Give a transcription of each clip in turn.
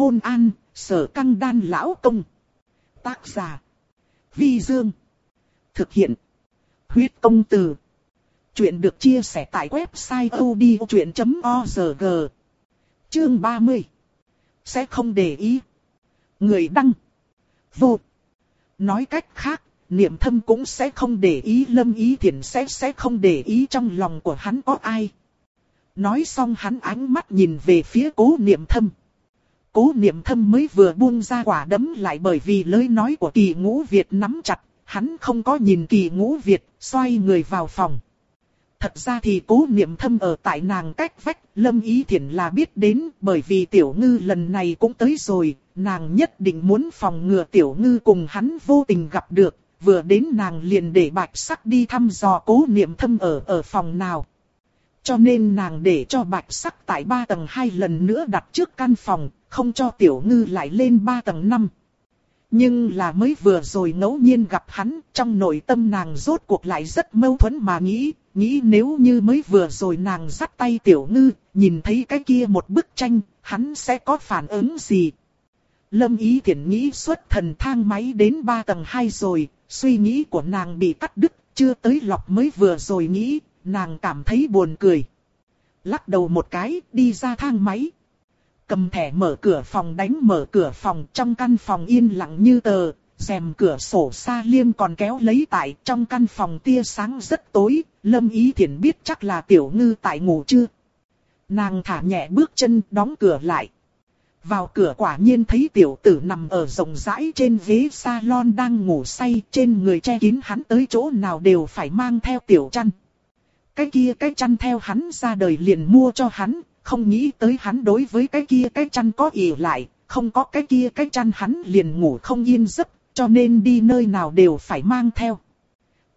hôn an, sở căng đan lão công. Tác giả. Vi Dương. Thực hiện. Huyết công từ. Chuyện được chia sẻ tại website odchuyện.org. Chương 30. Sẽ không để ý. Người đăng. Vô. Nói cách khác, niệm thâm cũng sẽ không để ý lâm ý thiện sẽ sẽ không để ý trong lòng của hắn có ai. Nói xong hắn ánh mắt nhìn về phía cố niệm thâm. Cố niệm thâm mới vừa buông ra quả đấm lại bởi vì lời nói của kỳ ngũ Việt nắm chặt, hắn không có nhìn kỳ ngũ Việt, xoay người vào phòng. Thật ra thì cố niệm thâm ở tại nàng cách vách, lâm ý thiện là biết đến bởi vì tiểu ngư lần này cũng tới rồi, nàng nhất định muốn phòng ngừa tiểu ngư cùng hắn vô tình gặp được, vừa đến nàng liền để bạch sắc đi thăm dò cố niệm thâm ở ở phòng nào. Cho nên nàng để cho bạch sắc tại ba tầng hai lần nữa đặt trước căn phòng, không cho tiểu ngư lại lên ba tầng năm. Nhưng là mới vừa rồi ngẫu nhiên gặp hắn, trong nội tâm nàng rốt cuộc lại rất mâu thuẫn mà nghĩ, nghĩ nếu như mới vừa rồi nàng dắt tay tiểu ngư, nhìn thấy cái kia một bức tranh, hắn sẽ có phản ứng gì. Lâm ý thiện nghĩ xuất thần thang máy đến ba tầng hai rồi, suy nghĩ của nàng bị cắt đứt, chưa tới lọc mới vừa rồi nghĩ, nàng cảm thấy buồn cười. Lắc đầu một cái, đi ra thang máy. Cầm thẻ mở cửa phòng đánh mở cửa phòng trong căn phòng yên lặng như tờ, rèm cửa sổ xa liêm còn kéo lấy tại trong căn phòng tia sáng rất tối, lâm ý thiện biết chắc là tiểu ngư tại ngủ chưa. Nàng thả nhẹ bước chân đóng cửa lại. Vào cửa quả nhiên thấy tiểu tử nằm ở rộng rãi trên ghế salon đang ngủ say trên người che kín hắn tới chỗ nào đều phải mang theo tiểu chăn. Cái kia cái chăn theo hắn ra đời liền mua cho hắn, không nghĩ tới hắn đối với cái kia cái chăn có ỉ lại, không có cái kia cái chăn hắn liền ngủ không yên giấc, cho nên đi nơi nào đều phải mang theo.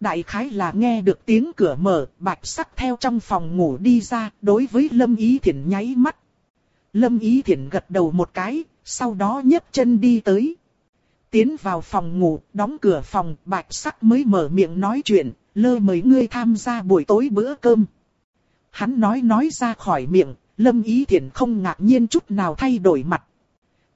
Đại khái là nghe được tiếng cửa mở, bạch sắc theo trong phòng ngủ đi ra, đối với Lâm Ý Thiển nháy mắt. Lâm Ý Thiển gật đầu một cái, sau đó nhấc chân đi tới. Tiến vào phòng ngủ, đóng cửa phòng, bạch sắc mới mở miệng nói chuyện, lơ mời ngươi tham gia buổi tối bữa cơm. Hắn nói nói ra khỏi miệng, Lâm Ý Thiển không ngạc nhiên chút nào thay đổi mặt.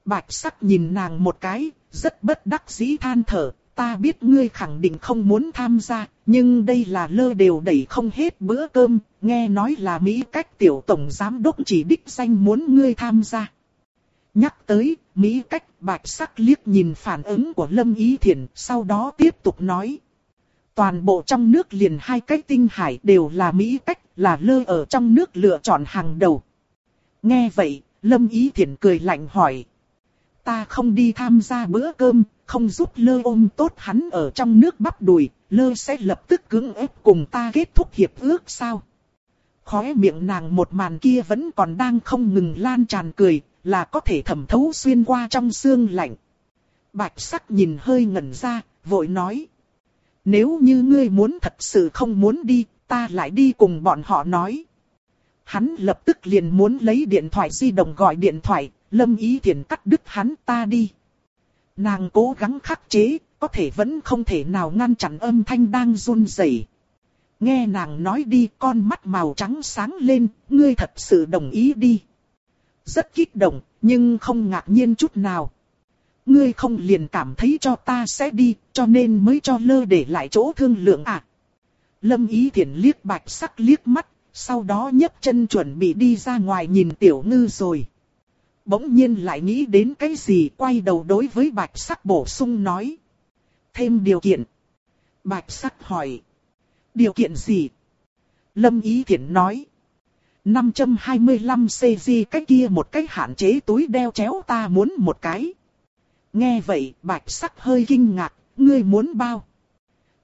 Bạch sắc nhìn nàng một cái, rất bất đắc dĩ than thở, ta biết ngươi khẳng định không muốn tham gia, nhưng đây là lơ đều đẩy không hết bữa cơm, nghe nói là Mỹ cách tiểu tổng giám đốc chỉ đích danh muốn ngươi tham gia. Nhắc tới, Mỹ cách bạch sắc liếc nhìn phản ứng của Lâm Ý Thiển, sau đó tiếp tục nói. Toàn bộ trong nước liền hai cái tinh hải đều là Mỹ cách, là lơ ở trong nước lựa chọn hàng đầu. Nghe vậy, Lâm Ý Thiển cười lạnh hỏi. Ta không đi tham gia bữa cơm, không giúp lơ ôm tốt hắn ở trong nước bắp đùi, lơ sẽ lập tức cứng ép cùng ta kết thúc hiệp ước sao? Khóe miệng nàng một màn kia vẫn còn đang không ngừng lan tràn cười, là có thể thẩm thấu xuyên qua trong xương lạnh. Bạch sắc nhìn hơi ngẩn ra, vội nói. Nếu như ngươi muốn thật sự không muốn đi, ta lại đi cùng bọn họ nói. Hắn lập tức liền muốn lấy điện thoại di động gọi điện thoại, lâm ý thiền cắt đứt hắn ta đi. Nàng cố gắng khắc chế, có thể vẫn không thể nào ngăn chặn âm thanh đang run rẩy. Nghe nàng nói đi con mắt màu trắng sáng lên, ngươi thật sự đồng ý đi. Rất kích động, nhưng không ngạc nhiên chút nào. Ngươi không liền cảm thấy cho ta sẽ đi, cho nên mới cho lơ để lại chỗ thương lượng à. Lâm ý thiện liếc bạch sắc liếc mắt, sau đó nhấc chân chuẩn bị đi ra ngoài nhìn tiểu ngư rồi. Bỗng nhiên lại nghĩ đến cái gì quay đầu đối với bạch sắc bổ sung nói. Thêm điều kiện. Bạch sắc hỏi. Điều kiện gì? Lâm Ý Thiển nói. 525cg cái kia một cái hạn chế túi đeo chéo ta muốn một cái. Nghe vậy bạch sắc hơi kinh ngạc, ngươi muốn bao?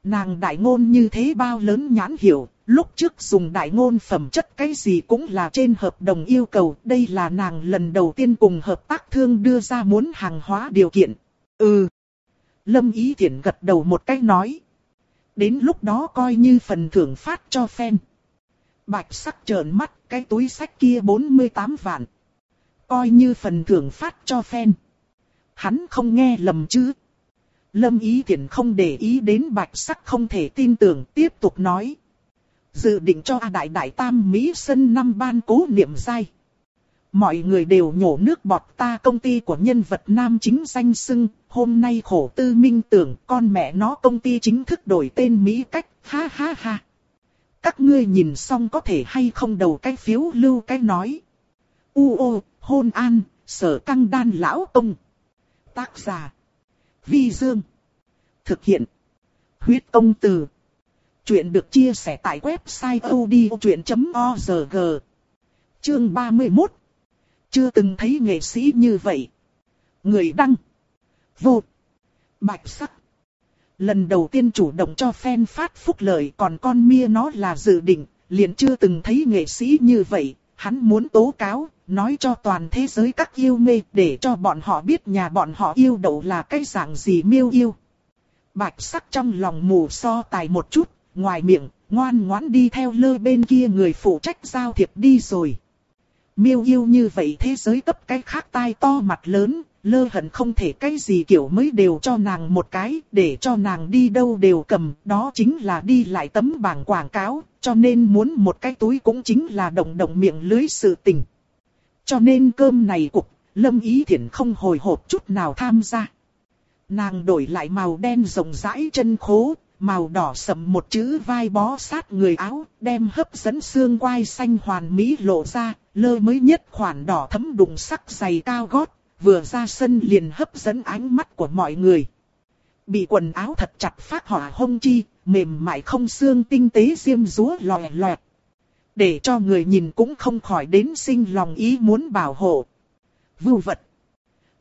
Nàng đại ngôn như thế bao lớn nhãn hiểu, lúc trước dùng đại ngôn phẩm chất cái gì cũng là trên hợp đồng yêu cầu, đây là nàng lần đầu tiên cùng hợp tác thương đưa ra muốn hàng hóa điều kiện. Ừ. Lâm Ý Thiển gật đầu một cách nói. Đến lúc đó coi như phần thưởng phát cho fan. Bạch sắc trợn mắt, cái túi sách kia 48 vạn. Coi như phần thưởng phát cho fan. Hắn không nghe lầm chứ. Lâm Ý Thiển không để ý đến bạch sắc không thể tin tưởng tiếp tục nói. Dự định cho A Đại Đại Tam Mỹ Sân năm ban cố niệm dai. mọi người đều nhổ nước bọt ta công ty của nhân vật nam chính danh sưng, hôm nay khổ tư minh tưởng con mẹ nó công ty chính thức đổi tên Mỹ cách, ha ha ha. Các ngươi nhìn xong có thể hay không đầu cái phiếu lưu cái nói. U ô, hôn an, sở căng đan lão công. Tác giả. Vi Dương. Thực hiện. Huyết công từ. Chuyện được chia sẻ tại website odchuyện.org. Chương 31. Chưa từng thấy nghệ sĩ như vậy. Người đăng. Vô. Bạch sắc. Lần đầu tiên chủ động cho fan phát phúc lợi còn con mia nó là dự định, liền chưa từng thấy nghệ sĩ như vậy. Hắn muốn tố cáo, nói cho toàn thế giới các yêu mê để cho bọn họ biết nhà bọn họ yêu đậu là cái dạng gì miêu yêu. Bạch sắc trong lòng mù so tài một chút, ngoài miệng, ngoan ngoãn đi theo lơ bên kia người phụ trách giao thiệp đi rồi. Miêu yêu như vậy thế giới cấp cái khác tai to mặt lớn, lơ hận không thể cái gì kiểu mới đều cho nàng một cái, để cho nàng đi đâu đều cầm, đó chính là đi lại tấm bảng quảng cáo, cho nên muốn một cái túi cũng chính là động động miệng lưới sự tình. Cho nên cơm này cục, lâm ý thiện không hồi hộp chút nào tham gia. Nàng đổi lại màu đen rộng rãi chân khố, màu đỏ sậm một chữ vai bó sát người áo, đem hấp dẫn xương quai xanh hoàn mỹ lộ ra, lơ mới nhất khoản đỏ thấm đụng sắc giày cao gót, vừa ra sân liền hấp dẫn ánh mắt của mọi người. Bị quần áo thật chặt phát hỏa hông chi, mềm mại không xương tinh tế diêm rúa lòe loẹt. Để cho người nhìn cũng không khỏi đến sinh lòng ý muốn bảo hộ. Vưu vật.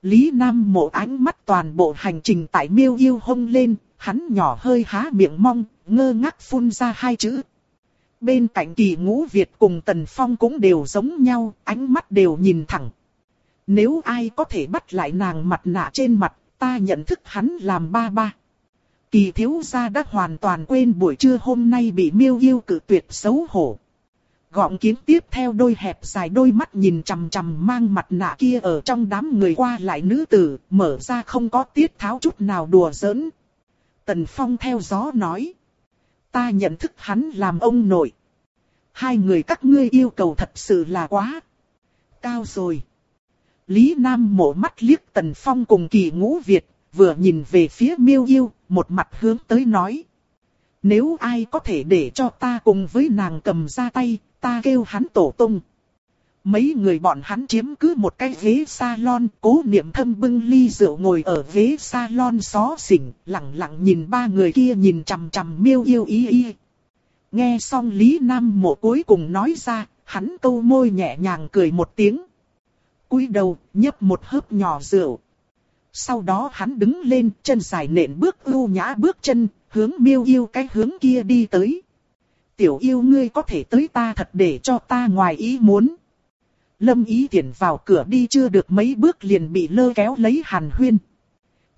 Lý Nam mộ ánh mắt toàn bộ hành trình tại miêu yêu hông lên, hắn nhỏ hơi há miệng mong, ngơ ngác phun ra hai chữ. Bên cạnh kỳ ngũ Việt cùng Tần Phong cũng đều giống nhau, ánh mắt đều nhìn thẳng. Nếu ai có thể bắt lại nàng mặt nạ trên mặt, ta nhận thức hắn làm ba ba. Kỳ thiếu gia đã hoàn toàn quên buổi trưa hôm nay bị miêu yêu cử tuyệt xấu hổ. Gọng kiến tiếp theo đôi hẹp dài đôi mắt nhìn chằm chằm mang mặt nạ kia ở trong đám người qua lại nữ tử, mở ra không có tiết tháo chút nào đùa giỡn. Tần Phong theo gió nói. Ta nhận thức hắn làm ông nội. Hai người các ngươi yêu cầu thật sự là quá. Cao rồi. Lý Nam mổ mắt liếc Tần Phong cùng kỳ ngũ Việt, vừa nhìn về phía miêu yêu, một mặt hướng tới nói. Nếu ai có thể để cho ta cùng với nàng cầm ra tay, ta kêu hắn tổ tung. Mấy người bọn hắn chiếm cứ một cái ghế salon, cố niệm thâm bưng ly rượu ngồi ở ghế salon xó xỉnh, lặng lặng nhìn ba người kia nhìn chằm chằm miêu yêu ý y. Nghe xong Lý Nam mộ cuối cùng nói ra, hắn câu môi nhẹ nhàng cười một tiếng. cúi đầu, nhấp một hớp nhỏ rượu. Sau đó hắn đứng lên, chân dài nện bước ưu nhã bước chân, hướng miêu yêu cái hướng kia đi tới. Tiểu yêu ngươi có thể tới ta thật để cho ta ngoài ý muốn. Lâm ý tiện vào cửa đi chưa được mấy bước liền bị lơ kéo lấy hàn huyên.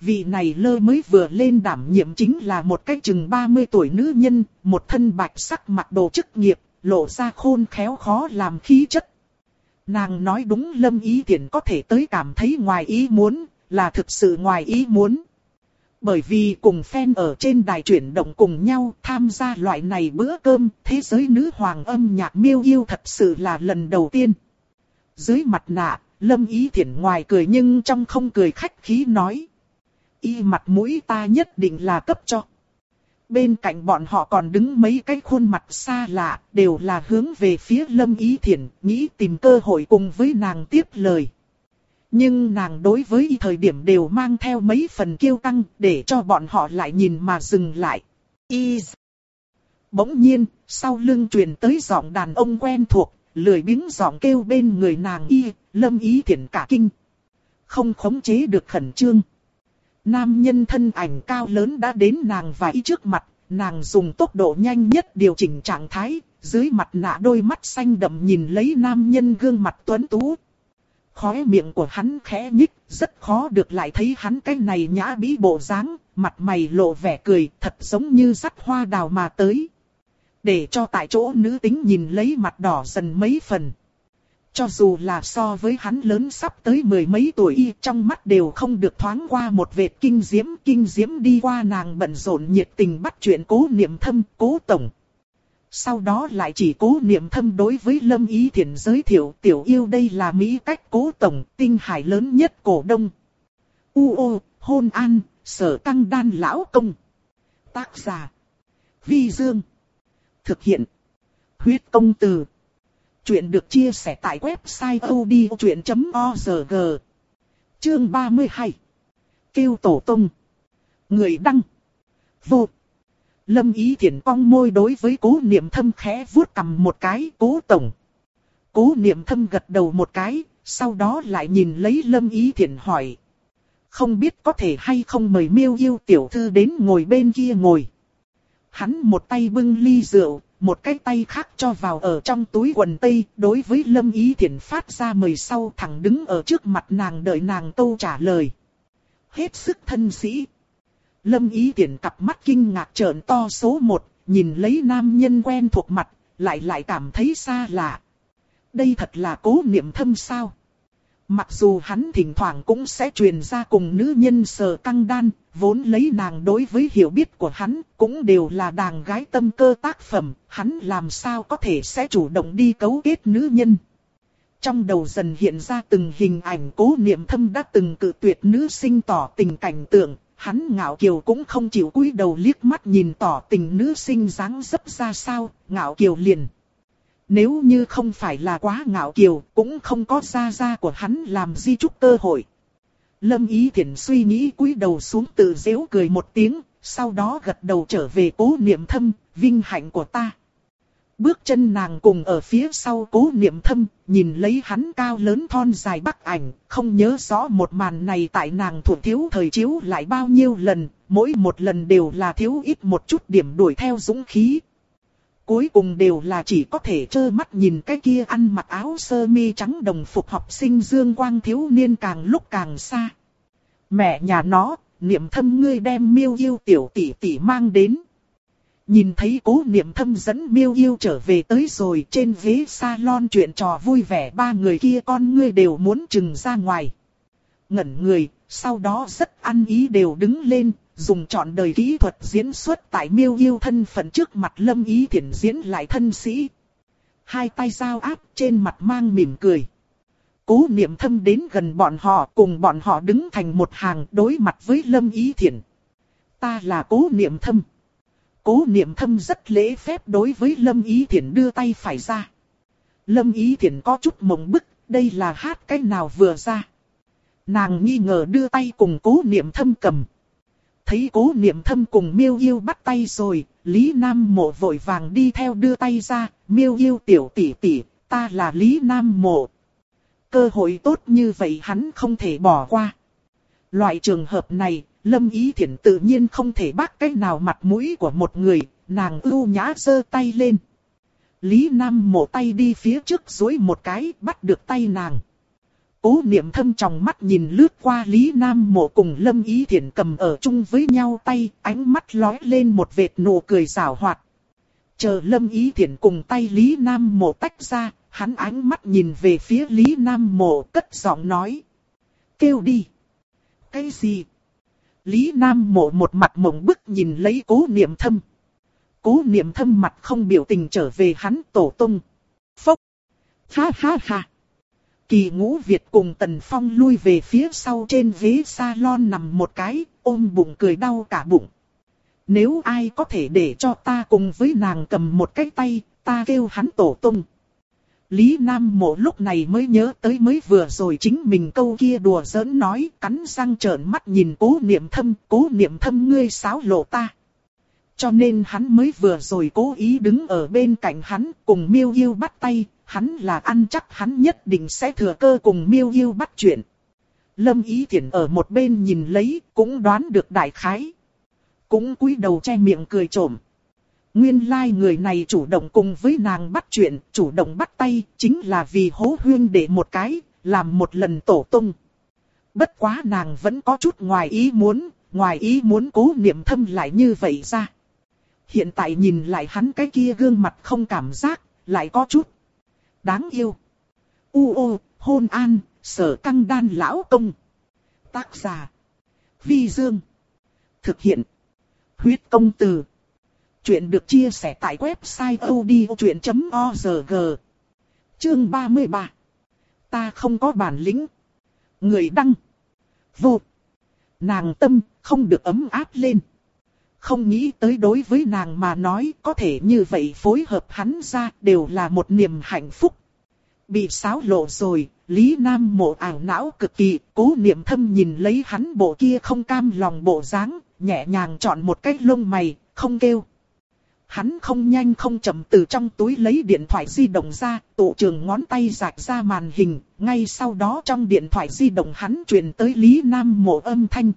Vị này lơ mới vừa lên đảm nhiệm chính là một cách chừng 30 tuổi nữ nhân, một thân bạch sắc mặc đồ chức nghiệp, lộ ra khôn khéo khó làm khí chất. Nàng nói đúng lâm ý tiện có thể tới cảm thấy ngoài ý muốn, là thực sự ngoài ý muốn. Bởi vì cùng fan ở trên đài chuyển động cùng nhau tham gia loại này bữa cơm, thế giới nữ hoàng âm nhạc miêu yêu thật sự là lần đầu tiên. Dưới mặt nạ, lâm ý Thiển ngoài cười nhưng trong không cười khách khí nói. Y mặt mũi ta nhất định là cấp cho. Bên cạnh bọn họ còn đứng mấy cái khuôn mặt xa lạ, đều là hướng về phía lâm ý Thiển nghĩ tìm cơ hội cùng với nàng tiếp lời. Nhưng nàng đối với y thời điểm đều mang theo mấy phần kiêu căng để cho bọn họ lại nhìn mà dừng lại. Y. Bỗng nhiên, sau lưng truyền tới giọng đàn ông quen thuộc, lười biếng giọng kêu bên người nàng y, lâm ý thiện cả kinh. Không khống chế được khẩn trương. Nam nhân thân ảnh cao lớn đã đến nàng và y trước mặt, nàng dùng tốc độ nhanh nhất điều chỉnh trạng thái, dưới mặt nạ đôi mắt xanh đậm nhìn lấy nam nhân gương mặt tuấn tú, Khóe miệng của hắn khẽ nhích, rất khó được lại thấy hắn cái này nhã bí bộ dáng, mặt mày lộ vẻ cười, thật giống như sắt hoa đào mà tới. Để cho tại chỗ nữ tính nhìn lấy mặt đỏ dần mấy phần. Cho dù là so với hắn lớn sắp tới mười mấy tuổi y trong mắt đều không được thoáng qua một vệt kinh diễm. Kinh diễm đi qua nàng bận rộn nhiệt tình bắt chuyện cố niệm thâm, cố tổng. sau đó lại chỉ cố niệm thâm đối với Lâm Ý thiện giới thiệu tiểu yêu đây là Mỹ cách cố tổng tinh hải lớn nhất cổ đông. U ô, hôn an, sở tăng đan lão công. Tác giả. Vi Dương. Thực hiện. Huyết công từ. Chuyện được chia sẻ tại website odchuyện.org. Chương 32. Kêu tổ tông Người đăng. Vô. Lâm ý thiện cong môi đối với cố niệm thâm khẽ vuốt cầm một cái cố tổng. Cố niệm thâm gật đầu một cái, sau đó lại nhìn lấy lâm ý thiện hỏi. Không biết có thể hay không mời miêu yêu tiểu thư đến ngồi bên kia ngồi. Hắn một tay bưng ly rượu, một cái tay khác cho vào ở trong túi quần tây, đối với Lâm Ý Thiển phát ra mời sau thẳng đứng ở trước mặt nàng đợi nàng câu trả lời. Hết sức thân sĩ. Lâm Ý Thiển cặp mắt kinh ngạc trợn to số một, nhìn lấy nam nhân quen thuộc mặt, lại lại cảm thấy xa lạ. Đây thật là cố niệm thâm sao. Mặc dù hắn thỉnh thoảng cũng sẽ truyền ra cùng nữ nhân sờ căng đan, vốn lấy nàng đối với hiểu biết của hắn, cũng đều là đàng gái tâm cơ tác phẩm, hắn làm sao có thể sẽ chủ động đi cấu kết nữ nhân. Trong đầu dần hiện ra từng hình ảnh cố niệm thâm đã từng cự tuyệt nữ sinh tỏ tình cảnh tượng, hắn ngạo kiều cũng không chịu cúi đầu liếc mắt nhìn tỏ tình nữ sinh dáng dấp ra sao, ngạo kiều liền. Nếu như không phải là quá ngạo kiều, cũng không có ra ra của hắn làm di trúc cơ hội. Lâm Ý Thiển suy nghĩ cúi đầu xuống tự dễu cười một tiếng, sau đó gật đầu trở về cố niệm thâm, vinh hạnh của ta. Bước chân nàng cùng ở phía sau cố niệm thâm, nhìn lấy hắn cao lớn thon dài bắc ảnh, không nhớ rõ một màn này tại nàng thuộc thiếu thời chiếu lại bao nhiêu lần, mỗi một lần đều là thiếu ít một chút điểm đuổi theo dũng khí. Cuối cùng đều là chỉ có thể trơ mắt nhìn cái kia ăn mặc áo sơ mi trắng đồng phục học sinh dương quang thiếu niên càng lúc càng xa. Mẹ nhà nó, niệm thâm ngươi đem miêu yêu tiểu tỷ tỷ mang đến. Nhìn thấy cố niệm thâm dẫn miêu yêu trở về tới rồi trên ghế salon chuyện trò vui vẻ ba người kia con ngươi đều muốn chừng ra ngoài. Ngẩn người, sau đó rất ăn ý đều đứng lên, dùng trọn đời kỹ thuật diễn xuất tại miêu yêu thân phận trước mặt lâm ý thiển diễn lại thân sĩ. Hai tay giao áp trên mặt mang mỉm cười. Cố niệm thâm đến gần bọn họ cùng bọn họ đứng thành một hàng đối mặt với lâm ý thiển. Ta là cố niệm thâm. Cố niệm thâm rất lễ phép đối với lâm ý thiển đưa tay phải ra. Lâm ý thiển có chút mộng bức, đây là hát cái nào vừa ra. Nàng nghi ngờ đưa tay cùng cố niệm thâm cầm. Thấy cố niệm thâm cùng miêu yêu bắt tay rồi, Lý Nam Mộ vội vàng đi theo đưa tay ra, miêu yêu tiểu tỷ tỷ, ta là Lý Nam Mộ. Cơ hội tốt như vậy hắn không thể bỏ qua. Loại trường hợp này, Lâm Ý Thiển tự nhiên không thể bác cách nào mặt mũi của một người, nàng ưu nhã giơ tay lên. Lý Nam mộ tay đi phía trước dối một cái, bắt được tay nàng. Cố niệm thâm trong mắt nhìn lướt qua Lý Nam mộ cùng Lâm Ý Thiển cầm ở chung với nhau tay, ánh mắt lóe lên một vệt nụ cười rào hoạt. Chờ Lâm Ý Thiển cùng tay Lý Nam mộ tách ra, hắn ánh mắt nhìn về phía Lý Nam mộ cất giọng nói. Kêu đi. Cái gì? Lý Nam mộ một mặt mộng bức nhìn lấy cố niệm thâm. Cố niệm thâm mặt không biểu tình trở về hắn tổ tung. Phốc. Ha ha ha. Kỳ ngũ Việt cùng Tần Phong lui về phía sau trên ghế salon nằm một cái, ôm bụng cười đau cả bụng. Nếu ai có thể để cho ta cùng với nàng cầm một cái tay, ta kêu hắn tổ tung. Lý Nam Mộ lúc này mới nhớ tới mới vừa rồi chính mình câu kia đùa giỡn nói, cắn răng trợn mắt nhìn cố niệm thâm, cố niệm thâm ngươi sáo lộ ta. Cho nên hắn mới vừa rồi cố ý đứng ở bên cạnh hắn, cùng miêu yêu bắt tay, hắn là ăn chắc hắn nhất định sẽ thừa cơ cùng miêu yêu bắt chuyện. Lâm Ý Thiển ở một bên nhìn lấy, cũng đoán được đại khái. Cũng cúi đầu che miệng cười trộm. Nguyên lai like người này chủ động cùng với nàng bắt chuyện, chủ động bắt tay, chính là vì hố huyên để một cái, làm một lần tổ tung. Bất quá nàng vẫn có chút ngoài ý muốn, ngoài ý muốn cố niệm thâm lại như vậy ra. Hiện tại nhìn lại hắn cái kia gương mặt không cảm giác, lại có chút đáng yêu. U ô, hôn an, sở căng đan lão công. Tác giả. Vi Dương. Thực hiện. Huyết công từ. Chuyện được chia sẻ tại website odchuyện.org. Chương 33. Ta không có bản lĩnh. Người đăng. Vô. Nàng tâm không được ấm áp lên. Không nghĩ tới đối với nàng mà nói có thể như vậy phối hợp hắn ra đều là một niềm hạnh phúc. Bị xáo lộ rồi, Lý Nam mộ ảo não cực kỳ, cố niệm thâm nhìn lấy hắn bộ kia không cam lòng bộ dáng, nhẹ nhàng chọn một cái lông mày, không kêu. Hắn không nhanh không chậm từ trong túi lấy điện thoại di động ra, tụ trường ngón tay rạc ra màn hình, ngay sau đó trong điện thoại di động hắn truyền tới Lý Nam mộ âm thanh.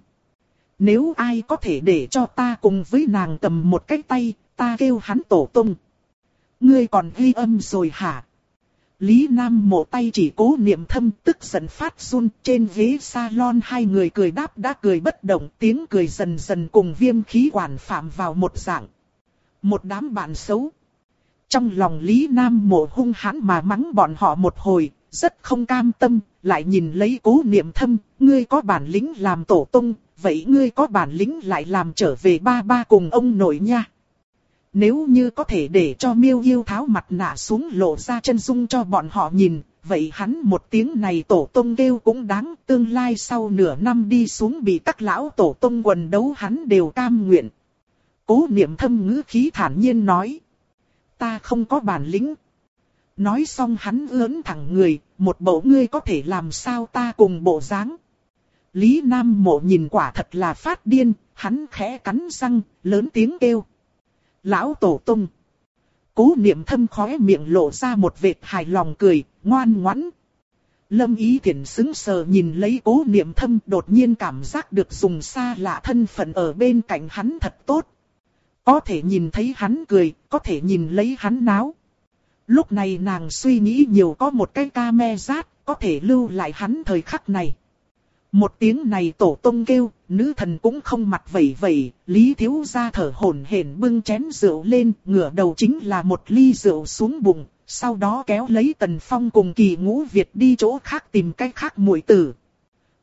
Nếu ai có thể để cho ta cùng với nàng cầm một cái tay, ta kêu hắn tổ tung. Ngươi còn ghi âm rồi hả? Lý Nam mộ tay chỉ cố niệm thâm tức giận phát run trên ghế salon hai người cười đáp đã cười bất động tiếng cười dần dần cùng viêm khí quản phạm vào một dạng. Một đám bạn xấu. Trong lòng Lý Nam mộ hung hãn mà mắng bọn họ một hồi, rất không cam tâm, lại nhìn lấy cố niệm thâm, ngươi có bản lĩnh làm tổ tung, vậy ngươi có bản lĩnh lại làm trở về ba ba cùng ông nội nha. Nếu như có thể để cho miêu yêu tháo mặt nạ xuống lộ ra chân dung cho bọn họ nhìn, vậy hắn một tiếng này tổ tông kêu cũng đáng, tương lai sau nửa năm đi xuống bị các lão tổ tông quần đấu hắn đều cam nguyện. Cố niệm thâm ngữ khí thản nhiên nói. Ta không có bản lĩnh. Nói xong hắn ướn thẳng người, một bộ ngươi có thể làm sao ta cùng bộ dáng. Lý Nam Mộ nhìn quả thật là phát điên, hắn khẽ cắn răng, lớn tiếng kêu. Lão Tổ Tung. Cố niệm thâm khóe miệng lộ ra một vệt hài lòng cười, ngoan ngoãn. Lâm Ý Thiển xứng sờ nhìn lấy cố niệm thâm đột nhiên cảm giác được dùng xa lạ thân phận ở bên cạnh hắn thật tốt. Có thể nhìn thấy hắn cười, có thể nhìn lấy hắn náo. Lúc này nàng suy nghĩ nhiều có một cái ca me rát, có thể lưu lại hắn thời khắc này. Một tiếng này tổ tông kêu, nữ thần cũng không mặt vẩy vẩy, lý thiếu gia thở hổn hển bưng chén rượu lên, ngửa đầu chính là một ly rượu xuống bụng, sau đó kéo lấy tần phong cùng kỳ ngũ Việt đi chỗ khác tìm cách khác muội tử.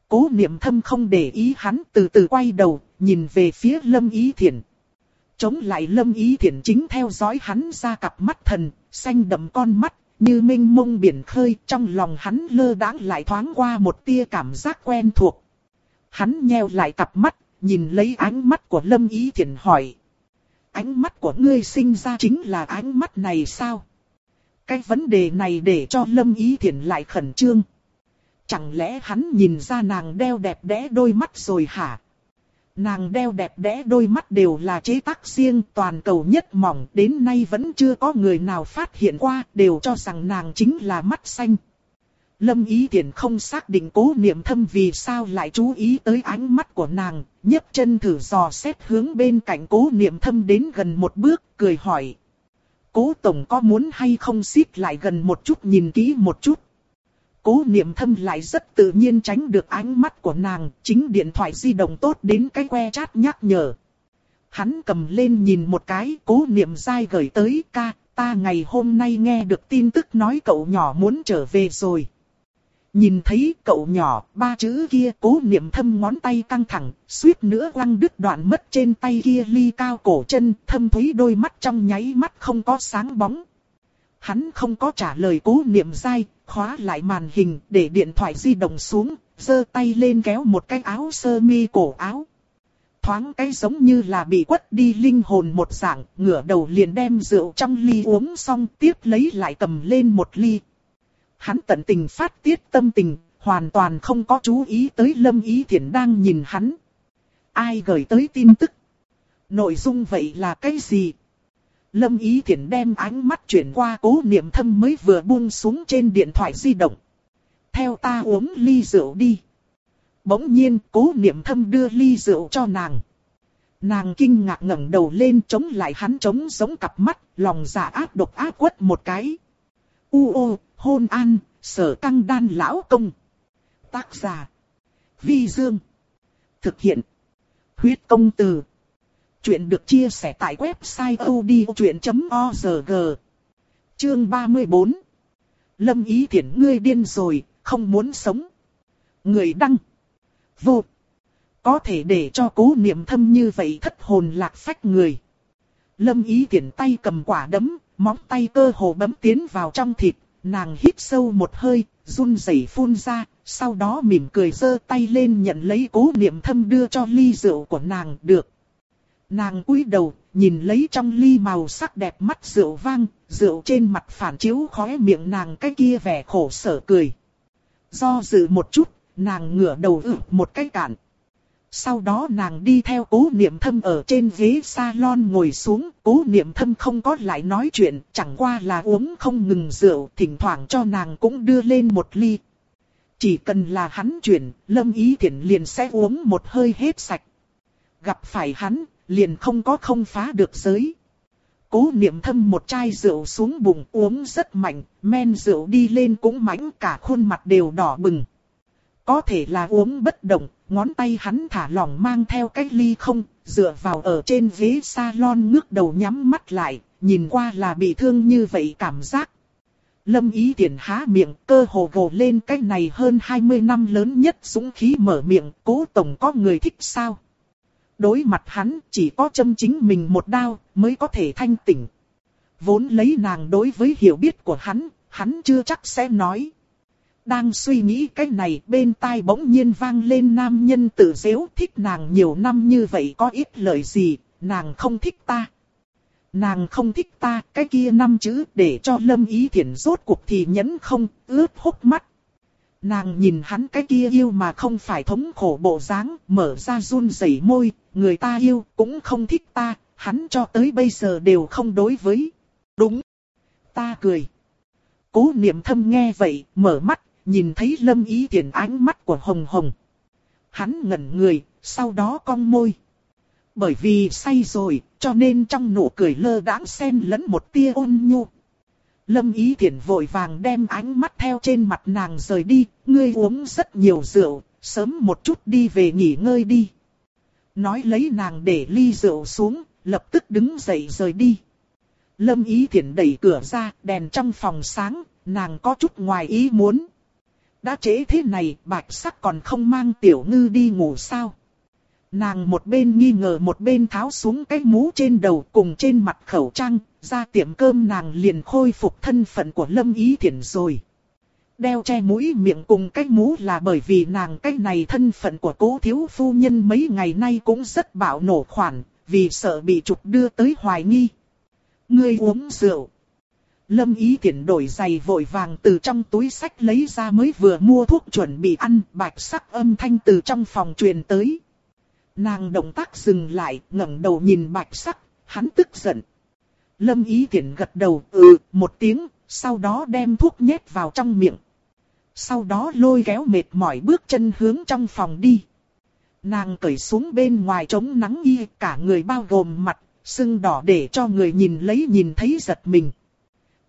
Cố niệm thâm không để ý hắn từ từ quay đầu, nhìn về phía lâm ý thiện. Chống lại lâm ý thiện chính theo dõi hắn ra cặp mắt thần, xanh đậm con mắt, như minh mông biển khơi trong lòng hắn lơ đãng lại thoáng qua một tia cảm giác quen thuộc. Hắn nheo lại cặp mắt, nhìn lấy ánh mắt của Lâm Ý Thiển hỏi. Ánh mắt của ngươi sinh ra chính là ánh mắt này sao? Cái vấn đề này để cho Lâm Ý Thiển lại khẩn trương. Chẳng lẽ hắn nhìn ra nàng đeo đẹp đẽ đôi mắt rồi hả? Nàng đeo đẹp đẽ đôi mắt đều là chế tác riêng toàn cầu nhất mỏng đến nay vẫn chưa có người nào phát hiện qua đều cho rằng nàng chính là mắt xanh. Lâm Ý tiện không xác định cố niệm thâm vì sao lại chú ý tới ánh mắt của nàng, nhấc chân thử dò xét hướng bên cạnh cố niệm thâm đến gần một bước, cười hỏi. Cố Tổng có muốn hay không xít lại gần một chút nhìn kỹ một chút cố niệm thâm lại rất tự nhiên tránh được ánh mắt của nàng, chính điện thoại di động tốt đến cái que chat nhắc nhở. Hắn cầm lên nhìn một cái, cố niệm dai gửi tới ca, ta ngày hôm nay nghe được tin tức nói cậu nhỏ muốn trở về rồi. Nhìn thấy cậu nhỏ, ba chữ kia cố niệm thâm ngón tay căng thẳng, suýt nữa lăng đứt đoạn mất trên tay kia ly cao cổ chân, thâm thúy đôi mắt trong nháy mắt không có sáng bóng. Hắn không có trả lời cố niệm dai, khóa lại màn hình để điện thoại di động xuống, giơ tay lên kéo một cái áo sơ mi cổ áo. Thoáng cái giống như là bị quất đi linh hồn một dạng, ngửa đầu liền đem rượu trong ly uống xong tiếp lấy lại cầm lên một ly. Hắn tận tình phát tiết tâm tình, hoàn toàn không có chú ý tới Lâm Ý thiện đang nhìn hắn. Ai gửi tới tin tức? Nội dung vậy là cái gì? Lâm Ý Thiển đem ánh mắt chuyển qua cố niệm thâm mới vừa buông xuống trên điện thoại di động. Theo ta uống ly rượu đi. Bỗng nhiên cố niệm thâm đưa ly rượu cho nàng. Nàng kinh ngạc ngẩng đầu lên chống lại hắn chống giống cặp mắt, lòng giả ác độc ác quất một cái. U ô, hôn an, sở căng đan lão công. Tác giả. Vi Dương. Thực hiện. Huyết công từ. Chuyện được chia sẻ tại website odchuyện.org Chương 34 Lâm ý thiện ngươi điên rồi, không muốn sống. Người đăng. Vô. Có thể để cho cố niệm thâm như vậy thất hồn lạc phách người. Lâm ý tiện tay cầm quả đấm, móng tay cơ hồ bấm tiến vào trong thịt, nàng hít sâu một hơi, run rẩy phun ra, sau đó mỉm cười giơ tay lên nhận lấy cố niệm thâm đưa cho ly rượu của nàng được. Nàng cúi đầu, nhìn lấy trong ly màu sắc đẹp mắt rượu vang, rượu trên mặt phản chiếu khóe miệng nàng cái kia vẻ khổ sở cười. Do dự một chút, nàng ngửa đầu ử một cái cạn. Sau đó nàng đi theo cố niệm thâm ở trên ghế salon ngồi xuống, cố niệm thâm không có lại nói chuyện, chẳng qua là uống không ngừng rượu, thỉnh thoảng cho nàng cũng đưa lên một ly. Chỉ cần là hắn chuyển, lâm ý thiện liền sẽ uống một hơi hết sạch. Gặp phải hắn, liền không có không phá được giới. Cố niệm thâm một chai rượu xuống bụng uống rất mạnh, men rượu đi lên cũng mãnh cả khuôn mặt đều đỏ bừng. Có thể là uống bất động, ngón tay hắn thả lỏng mang theo cái ly không, dựa vào ở trên ghế salon ngước đầu nhắm mắt lại, nhìn qua là bị thương như vậy cảm giác. Lâm ý tiện há miệng, cơ hồ gồ lên cái này hơn 20 năm lớn nhất dũng khí mở miệng, cố tổng có người thích sao? Đối mặt hắn, chỉ có châm chính mình một đao, mới có thể thanh tỉnh. Vốn lấy nàng đối với hiểu biết của hắn, hắn chưa chắc sẽ nói. Đang suy nghĩ cái này bên tai bỗng nhiên vang lên nam nhân tự dễu thích nàng nhiều năm như vậy có ít lời gì, nàng không thích ta. Nàng không thích ta, cái kia năm chữ để cho lâm ý thiện rốt cuộc thì nhẫn không, ướt hốc mắt. Nàng nhìn hắn cái kia yêu mà không phải thống khổ bộ dáng, mở ra run rẩy môi, người ta yêu cũng không thích ta, hắn cho tới bây giờ đều không đối với. Đúng. Ta cười. Cố niệm thâm nghe vậy, mở mắt, nhìn thấy lâm ý tiền ánh mắt của hồng hồng. Hắn ngẩn người, sau đó cong môi. Bởi vì say rồi, cho nên trong nụ cười lơ đãng xen lẫn một tia ôn nhu. Lâm ý thiển vội vàng đem ánh mắt theo trên mặt nàng rời đi, ngươi uống rất nhiều rượu, sớm một chút đi về nghỉ ngơi đi. Nói lấy nàng để ly rượu xuống, lập tức đứng dậy rời đi. Lâm ý thiển đẩy cửa ra, đèn trong phòng sáng, nàng có chút ngoài ý muốn. Đã trễ thế này, bạch sắc còn không mang tiểu ngư đi ngủ sao? Nàng một bên nghi ngờ một bên tháo xuống cái mũ trên đầu cùng trên mặt khẩu trang, ra tiệm cơm nàng liền khôi phục thân phận của Lâm Ý Thiển rồi. Đeo che mũi miệng cùng cái mũ là bởi vì nàng cái này thân phận của cố thiếu phu nhân mấy ngày nay cũng rất bạo nổ khoản, vì sợ bị trục đưa tới hoài nghi. Ngươi uống rượu. Lâm ý tiện đổi giày vội vàng từ trong túi sách lấy ra mới vừa mua thuốc chuẩn bị ăn, bạch sắc âm thanh từ trong phòng truyền tới. Nàng động tác dừng lại, ngẩng đầu nhìn bạch sắc, hắn tức giận. Lâm ý tiện gật đầu, ừ, một tiếng, sau đó đem thuốc nhét vào trong miệng. Sau đó lôi kéo mệt mỏi bước chân hướng trong phòng đi. Nàng cởi xuống bên ngoài chống nắng y, cả người bao gồm mặt, sưng đỏ để cho người nhìn lấy nhìn thấy giật mình.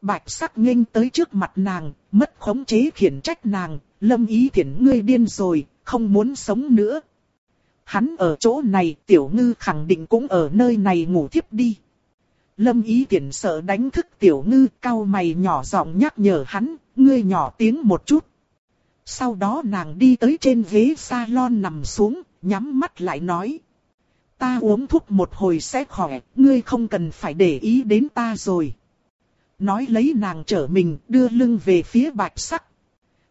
Bạch sắc nghênh tới trước mặt nàng, mất khống chế khiển trách nàng, lâm ý thiện ngươi điên rồi, không muốn sống nữa. Hắn ở chỗ này, tiểu ngư khẳng định cũng ở nơi này ngủ thiếp đi. Lâm ý tiện sợ đánh thức tiểu ngư, cao mày nhỏ giọng nhắc nhở hắn, ngươi nhỏ tiếng một chút. Sau đó nàng đi tới trên ghế salon nằm xuống, nhắm mắt lại nói. Ta uống thuốc một hồi sẽ khỏe, ngươi không cần phải để ý đến ta rồi. Nói lấy nàng trở mình, đưa lưng về phía bạch sắc.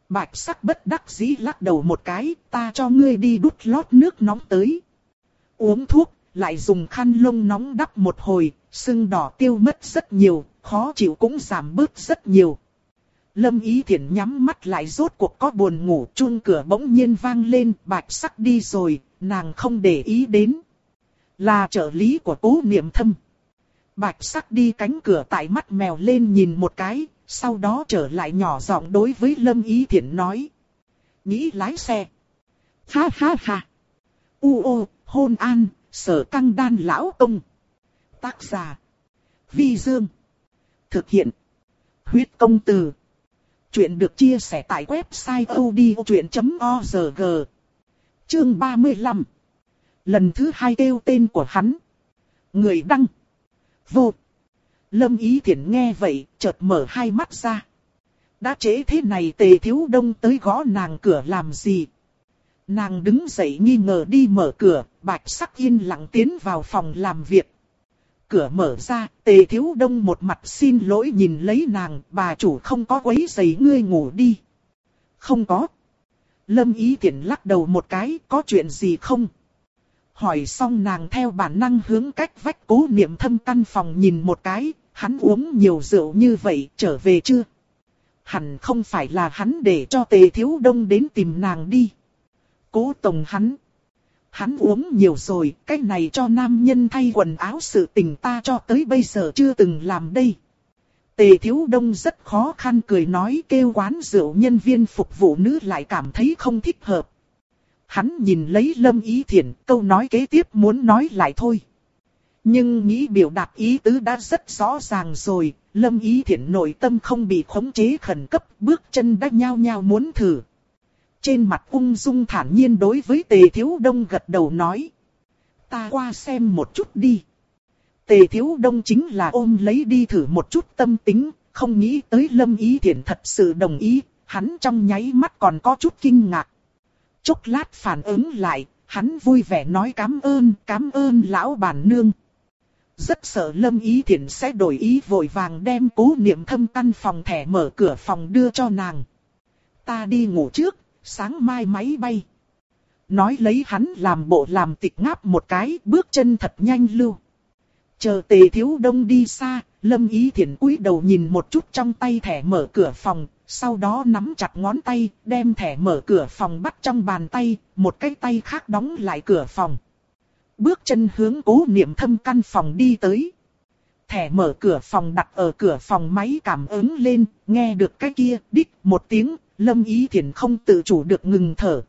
Bạch sắc bất đắc dĩ lắc đầu một cái, ta cho ngươi đi đút lót nước nóng tới. Uống thuốc, lại dùng khăn lông nóng đắp một hồi, sưng đỏ tiêu mất rất nhiều, khó chịu cũng giảm bớt rất nhiều. Lâm Ý Thiển nhắm mắt lại rốt cuộc có buồn ngủ chuông cửa bỗng nhiên vang lên, bạch sắc đi rồi, nàng không để ý đến. Là trợ lý của cố niệm thâm. Bạch sắc đi cánh cửa tại mắt mèo lên nhìn một cái, sau đó trở lại nhỏ giọng đối với Lâm Ý Thiển nói. Nghĩ lái xe. Ha ha ha. U ô, hôn an, sở căng đan lão ông. Tác giả. Vi Dương. Thực hiện. Huyết công từ. Chuyện được chia sẻ tại website odchuyện.org. Chương 35. Lần thứ hai kêu tên của hắn. Người đăng. Vô. Lâm Ý Thiển nghe vậy, chợt mở hai mắt ra. Đã trễ thế này tề thiếu đông tới gõ nàng cửa làm gì? Nàng đứng dậy nghi ngờ đi mở cửa, bạch sắc yên lặng tiến vào phòng làm việc. cửa mở ra, tề thiếu đông một mặt xin lỗi nhìn lấy nàng, bà chủ không có quấy giày ngươi ngủ đi. Không có. Lâm ý tiện lắc đầu một cái, có chuyện gì không? Hỏi xong nàng theo bản năng hướng cách vách cố niệm thâm căn phòng nhìn một cái, hắn uống nhiều rượu như vậy, trở về chưa? Hẳn không phải là hắn để cho tề thiếu đông đến tìm nàng đi. Cố tổng hắn. Hắn uống nhiều rồi, cái này cho nam nhân thay quần áo sự tình ta cho tới bây giờ chưa từng làm đây. Tề Thiếu Đông rất khó khăn cười nói kêu quán rượu nhân viên phục vụ nữ lại cảm thấy không thích hợp. Hắn nhìn lấy Lâm Ý Thiển, câu nói kế tiếp muốn nói lại thôi. Nhưng nghĩ biểu đạt ý tứ đã rất rõ ràng rồi, Lâm Ý Thiển nội tâm không bị khống chế khẩn cấp, bước chân đã nhao nhao muốn thử. Trên mặt ung dung thản nhiên đối với Tề Thiếu Đông gật đầu nói. Ta qua xem một chút đi. Tề Thiếu Đông chính là ôm lấy đi thử một chút tâm tính, không nghĩ tới Lâm Ý Thiển thật sự đồng ý, hắn trong nháy mắt còn có chút kinh ngạc. Chốc lát phản ứng lại, hắn vui vẻ nói cảm ơn, cảm ơn lão bản nương. Rất sợ Lâm Ý Thiển sẽ đổi ý vội vàng đem cố niệm thâm căn phòng thẻ mở cửa phòng đưa cho nàng. Ta đi ngủ trước, sáng mai máy bay. Nói lấy hắn làm bộ làm tịch ngáp một cái, bước chân thật nhanh lưu. Chờ tề thiếu đông đi xa, Lâm Ý Thiển cúi đầu nhìn một chút trong tay thẻ mở cửa phòng, sau đó nắm chặt ngón tay, đem thẻ mở cửa phòng bắt trong bàn tay, một cái tay khác đóng lại cửa phòng. Bước chân hướng cố niệm thâm căn phòng đi tới. Thẻ mở cửa phòng đặt ở cửa phòng máy cảm ứng lên, nghe được cái kia, đích một tiếng, Lâm Ý thiền không tự chủ được ngừng thở.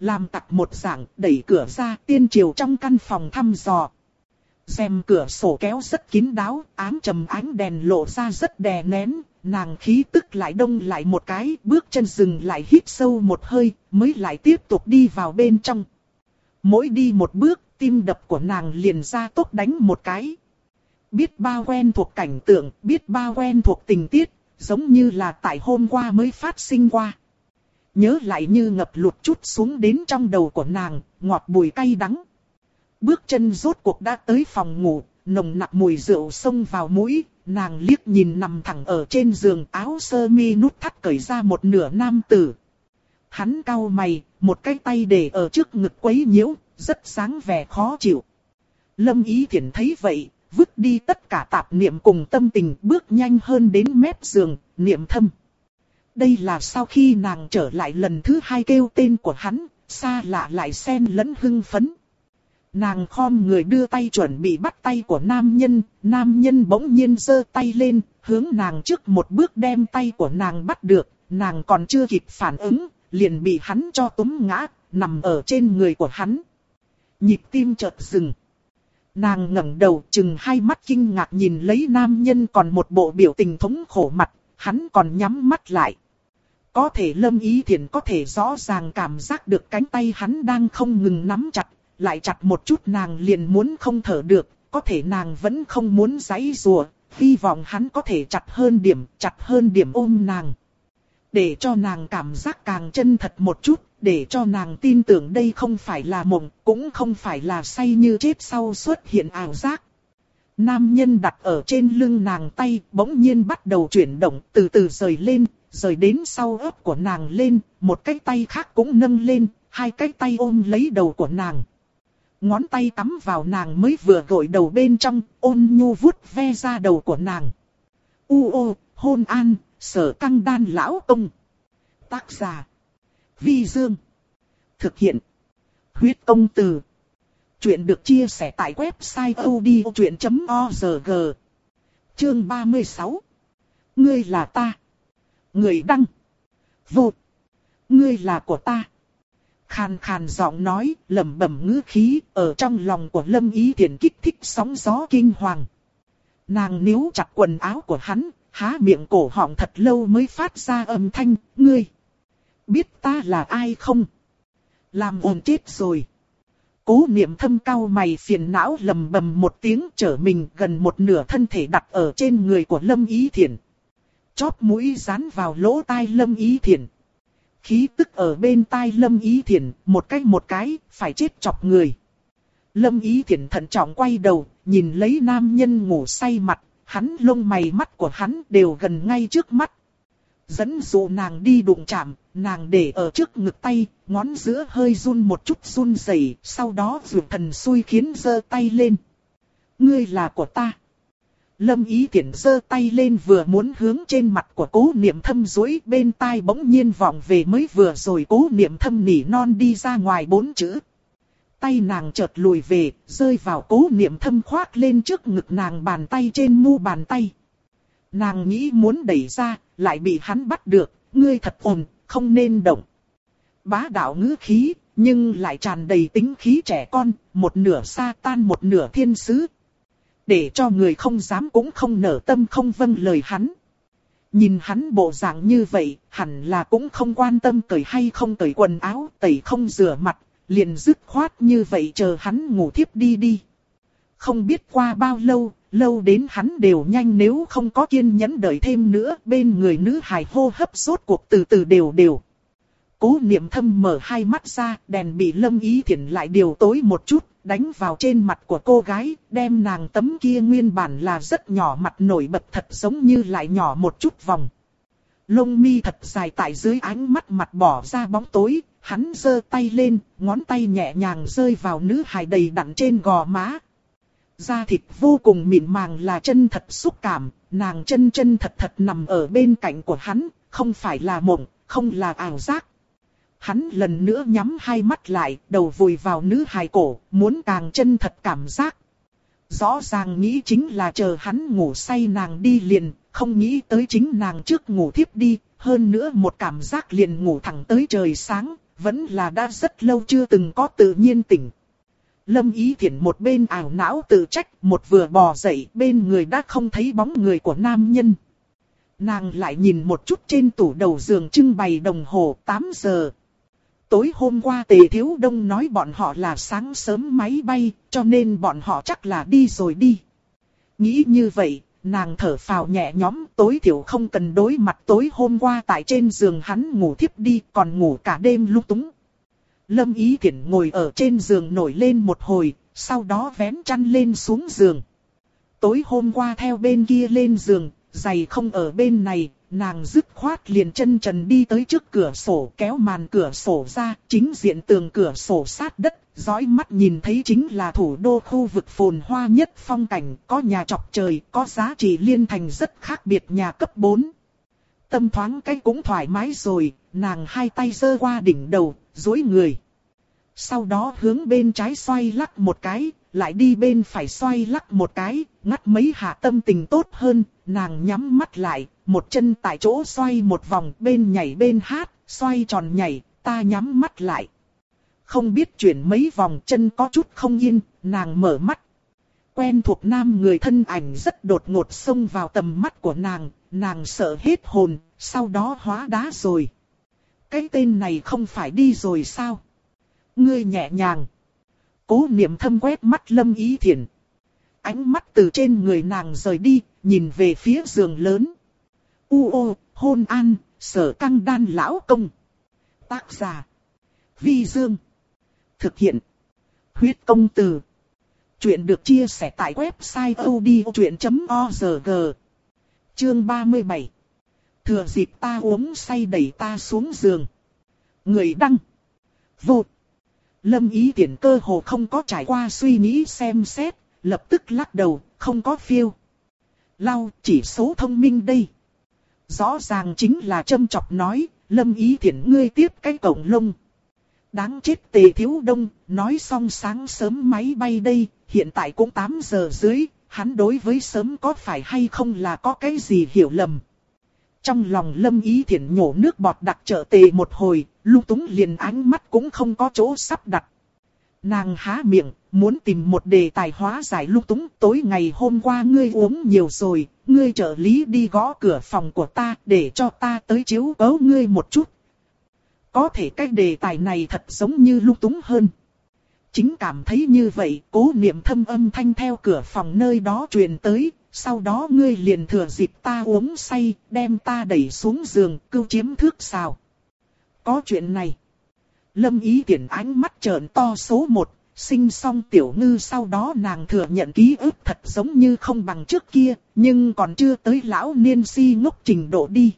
Làm tặc một dạng, đẩy cửa ra, tiên triều trong căn phòng thăm dò. Xem cửa sổ kéo rất kín đáo, ám trầm ánh đèn lộ ra rất đè nén, nàng khí tức lại đông lại một cái, bước chân dừng lại hít sâu một hơi, mới lại tiếp tục đi vào bên trong. Mỗi đi một bước, tim đập của nàng liền ra tốt đánh một cái. Biết bao quen thuộc cảnh tượng, biết bao quen thuộc tình tiết, giống như là tại hôm qua mới phát sinh qua. Nhớ lại như ngập lụt chút xuống đến trong đầu của nàng, ngọt bùi cay đắng. Bước chân rốt cuộc đã tới phòng ngủ, nồng nặc mùi rượu xông vào mũi, nàng liếc nhìn nằm thẳng ở trên giường áo sơ mi nút thắt cởi ra một nửa nam tử. Hắn cau mày, một cái tay để ở trước ngực quấy nhiễu, rất sáng vẻ khó chịu. Lâm Ý thiện thấy vậy, vứt đi tất cả tạp niệm cùng tâm tình bước nhanh hơn đến mép giường, niệm thâm. Đây là sau khi nàng trở lại lần thứ hai kêu tên của hắn, xa lạ lại xen lẫn hưng phấn. Nàng khom người đưa tay chuẩn bị bắt tay của nam nhân, nam nhân bỗng nhiên giơ tay lên, hướng nàng trước một bước đem tay của nàng bắt được, nàng còn chưa kịp phản ứng, liền bị hắn cho túm ngã, nằm ở trên người của hắn. Nhịp tim chợt dừng. Nàng ngẩng đầu chừng hai mắt kinh ngạc nhìn lấy nam nhân còn một bộ biểu tình thống khổ mặt, hắn còn nhắm mắt lại. Có thể lâm ý thiện có thể rõ ràng cảm giác được cánh tay hắn đang không ngừng nắm chặt, lại chặt một chút nàng liền muốn không thở được, có thể nàng vẫn không muốn giãy rùa, hy vọng hắn có thể chặt hơn điểm, chặt hơn điểm ôm nàng. Để cho nàng cảm giác càng chân thật một chút, để cho nàng tin tưởng đây không phải là mộng, cũng không phải là say như chết sau xuất hiện ảo giác. Nam nhân đặt ở trên lưng nàng tay, bỗng nhiên bắt đầu chuyển động, từ từ rời lên, rời đến sau ớt của nàng lên, một cái tay khác cũng nâng lên, hai cái tay ôm lấy đầu của nàng. Ngón tay tắm vào nàng mới vừa gội đầu bên trong, ôn nhu vuốt ve ra đầu của nàng. U ô, hôn an, sở căng đan lão công. Tác giả. Vi Dương. Thực hiện. Huyết công từ. Chuyện được chia sẻ tại website odchuyện.org. Chương 36. Ngươi là ta. Người đăng. vụt Ngươi là của ta. Khàn khàn giọng nói, lẩm bẩm ngữ khí, ở trong lòng của Lâm Ý Thiển kích thích sóng gió kinh hoàng. Nàng níu chặt quần áo của hắn, há miệng cổ họng thật lâu mới phát ra âm thanh, ngươi. Biết ta là ai không? Làm ồn chết rồi. Cố niệm thâm cao mày phiền não lầm bầm một tiếng trở mình gần một nửa thân thể đặt ở trên người của Lâm Ý Thiển. Chóp mũi dán vào lỗ tai Lâm Ý Thiển. Khí tức ở bên tai Lâm Ý Thiển, một cách một cái, phải chết chọc người. Lâm ý Thiển thận trọng quay đầu, nhìn lấy nam nhân ngủ say mặt, hắn lông mày mắt của hắn đều gần ngay trước mắt. Dẫn dụ nàng đi đụng chạm, nàng để ở trước ngực tay, ngón giữa hơi run một chút run rẩy, sau đó vượt thần xui khiến giơ tay lên. Ngươi là của ta. Lâm ý tiện giơ tay lên vừa muốn hướng trên mặt của cố niệm thâm dối bên tai bỗng nhiên vọng về mới vừa rồi cố niệm thâm nỉ non đi ra ngoài bốn chữ. Tay nàng chợt lùi về, rơi vào cố niệm thâm khoác lên trước ngực nàng bàn tay trên mu bàn tay. Nàng nghĩ muốn đẩy ra, lại bị hắn bắt được, ngươi thật ổn, không nên động. Bá đạo ngữ khí, nhưng lại tràn đầy tính khí trẻ con, một nửa sa tan một nửa thiên sứ. Để cho người không dám cũng không nở tâm không vâng lời hắn. Nhìn hắn bộ dạng như vậy, hẳn là cũng không quan tâm cởi hay không cởi quần áo, tẩy không rửa mặt, liền dứt khoát như vậy chờ hắn ngủ thiếp đi đi. Không biết qua bao lâu, lâu đến hắn đều nhanh nếu không có kiên nhẫn đợi thêm nữa, bên người nữ hài hô hấp rốt cuộc từ từ đều đều. Cố niệm thâm mở hai mắt ra, đèn bị lâm ý thiện lại điều tối một chút, đánh vào trên mặt của cô gái, đem nàng tấm kia nguyên bản là rất nhỏ mặt nổi bật thật giống như lại nhỏ một chút vòng. Lông mi thật dài tại dưới ánh mắt mặt bỏ ra bóng tối, hắn giơ tay lên, ngón tay nhẹ nhàng rơi vào nữ hài đầy đặn trên gò má. Da thịt vô cùng mịn màng là chân thật xúc cảm, nàng chân chân thật thật nằm ở bên cạnh của hắn, không phải là mộng, không là ảo giác. Hắn lần nữa nhắm hai mắt lại, đầu vùi vào nữ hài cổ, muốn càng chân thật cảm giác. Rõ ràng nghĩ chính là chờ hắn ngủ say nàng đi liền, không nghĩ tới chính nàng trước ngủ thiếp đi, hơn nữa một cảm giác liền ngủ thẳng tới trời sáng, vẫn là đã rất lâu chưa từng có tự nhiên tỉnh. Lâm Ý Thiển một bên ảo não tự trách, một vừa bò dậy, bên người đã không thấy bóng người của nam nhân. Nàng lại nhìn một chút trên tủ đầu giường trưng bày đồng hồ 8 giờ. Tối hôm qua Tề Thiếu Đông nói bọn họ là sáng sớm máy bay, cho nên bọn họ chắc là đi rồi đi. Nghĩ như vậy, nàng thở phào nhẹ nhõm tối thiểu không cần đối mặt tối hôm qua tại trên giường hắn ngủ thiếp đi còn ngủ cả đêm lúc túng. Lâm Ý Thiển ngồi ở trên giường nổi lên một hồi, sau đó vén chăn lên xuống giường. Tối hôm qua theo bên kia lên giường, giày không ở bên này, nàng dứt khoát liền chân trần đi tới trước cửa sổ kéo màn cửa sổ ra, chính diện tường cửa sổ sát đất, dõi mắt nhìn thấy chính là thủ đô khu vực phồn hoa nhất phong cảnh, có nhà chọc trời, có giá trị liên thành rất khác biệt nhà cấp 4. Tâm thoáng cái cũng thoải mái rồi, nàng hai tay giơ qua đỉnh đầu, dối người. Sau đó hướng bên trái xoay lắc một cái, lại đi bên phải xoay lắc một cái, ngắt mấy hạ tâm tình tốt hơn, nàng nhắm mắt lại, một chân tại chỗ xoay một vòng bên nhảy bên hát, xoay tròn nhảy, ta nhắm mắt lại. Không biết chuyển mấy vòng chân có chút không yên, nàng mở mắt. Quen thuộc nam người thân ảnh rất đột ngột xông vào tầm mắt của nàng, nàng sợ hết hồn, sau đó hóa đá rồi. Cái tên này không phải đi rồi sao? Ngươi nhẹ nhàng. Cố niệm thâm quét mắt lâm ý thiền. Ánh mắt từ trên người nàng rời đi, nhìn về phía giường lớn. U ô, hôn an, sở căng đan lão công. Tác giả. Vi Dương. Thực hiện. Huyết công từ. Chuyện được chia sẻ tại website odchuyện.org. Chương 37. Thừa dịp ta uống say đẩy ta xuống giường. Người đăng. Vụt. Lâm ý tiện cơ hồ không có trải qua suy nghĩ xem xét, lập tức lắc đầu, không có phiêu. Lau chỉ số thông minh đây. Rõ ràng chính là châm chọc nói, lâm ý thiện ngươi tiếp cái cổng lông. Đáng chết tề thiếu đông, nói xong sáng sớm máy bay đây, hiện tại cũng 8 giờ dưới, hắn đối với sớm có phải hay không là có cái gì hiểu lầm. Trong lòng lâm ý thiện nhổ nước bọt đặt trợ tề một hồi, lung túng liền ánh mắt cũng không có chỗ sắp đặt. Nàng há miệng, muốn tìm một đề tài hóa giải lung túng. Tối ngày hôm qua ngươi uống nhiều rồi, ngươi trợ lý đi gõ cửa phòng của ta để cho ta tới chiếu cấu ngươi một chút. Có thể cái đề tài này thật giống như lung túng hơn. Chính cảm thấy như vậy, cố niệm thâm âm thanh theo cửa phòng nơi đó truyền tới, sau đó ngươi liền thừa dịp ta uống say, đem ta đẩy xuống giường, cưu chiếm thước xào. Có chuyện này. Lâm ý tiện ánh mắt trợn to số một, Sinh xong tiểu ngư sau đó nàng thừa nhận ký ức thật giống như không bằng trước kia, nhưng còn chưa tới lão niên si ngốc trình độ đi.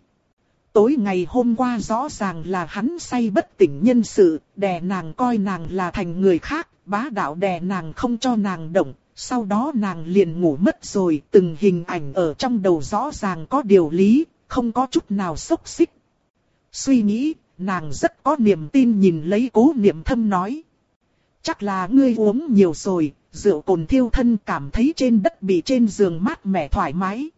Tối ngày hôm qua rõ ràng là hắn say bất tỉnh nhân sự, đè nàng coi nàng là thành người khác, bá đạo đè nàng không cho nàng động, sau đó nàng liền ngủ mất rồi, từng hình ảnh ở trong đầu rõ ràng có điều lý, không có chút nào sốc xích. Suy nghĩ, nàng rất có niềm tin nhìn lấy cố niệm thâm nói. Chắc là ngươi uống nhiều rồi, rượu cồn thiêu thân cảm thấy trên đất bị trên giường mát mẻ thoải mái.